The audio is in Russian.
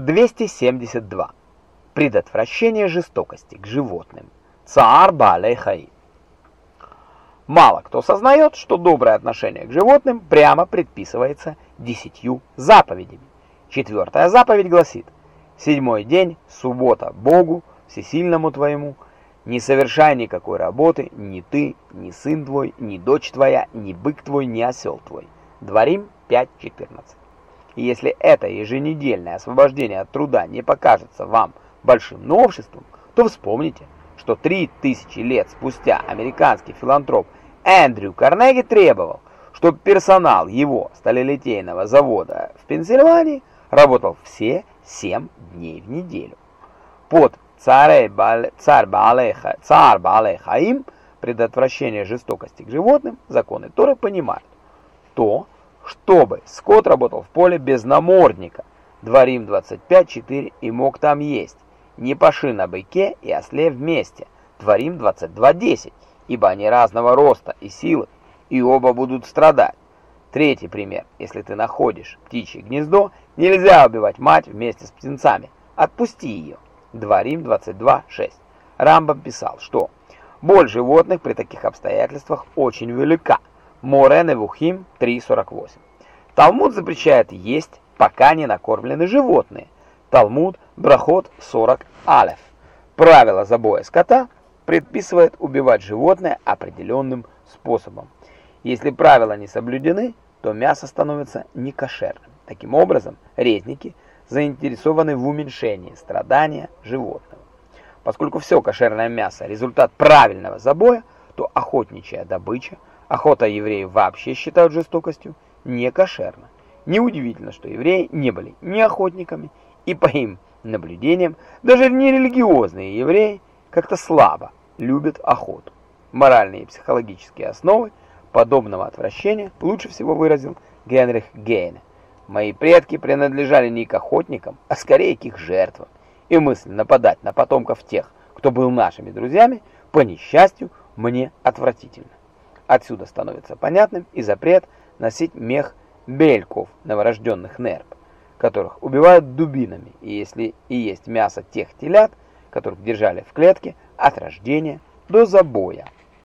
272. Предотвращение жестокости к животным. Цаар Баалей Мало кто сознает, что доброе отношение к животным прямо предписывается десятью заповедями. Четвертая заповедь гласит «Седьмой день, суббота Богу, всесильному твоему, не совершай никакой работы, ни ты, ни сын твой, ни дочь твоя, ни бык твой, ни осел твой». Дворим 5.14. И если это еженедельное освобождение от труда не покажется вам большим новшеством, то вспомните, что 3000 лет спустя американский филантроп Эндрю Карнеги требовал, чтобы персонал его сталелитейного завода в Пенсильвании работал все 7 дней в неделю. Под царь царь Баалехаим, предотвращение жестокости к животным, законы Торы понимают. То, чтобы скот работал в поле без намордника, Дворим 25.4 и мог там есть, не паши на быке и осле вместе, Дворим 22.10, ибо они разного роста и силы, и оба будут страдать. Третий пример. Если ты находишь птичье гнездо, нельзя убивать мать вместе с птенцами. Отпусти ее. Дворим 22.6. Рамбам писал, что боль животных при таких обстоятельствах очень велика. Море Невухим 3.48. Талмуд запрещает есть, пока не накормлены животные. Талмуд Брахот 40 Алеф. Правило забоя скота предписывает убивать животное определенным способом. Если правила не соблюдены, то мясо становится некошерным. Таким образом, резники заинтересованы в уменьшении страдания животного. Поскольку все кошерное мясо – результат правильного забоя, то охотничья добыча, охота евреев вообще считают жестокостью, не кошерно. Неудивительно, что евреи не были ни охотниками, и по им наблюдениям, даже нерелигиозные евреи как-то слабо любят охоту. Моральные и психологические основы подобного отвращения лучше всего выразил Генрих Гейне. Мои предки принадлежали не к охотникам, а скорее к их жертвам, и мысль нападать на потомков тех, кто был нашими друзьями, по несчастью, мне отвратительно. Отсюда становится понятным и запрет носить мех бельков новорожденных нерп, которых убивают дубинами, и если и есть мясо тех телят, которых держали в клетке от рождения до забоя.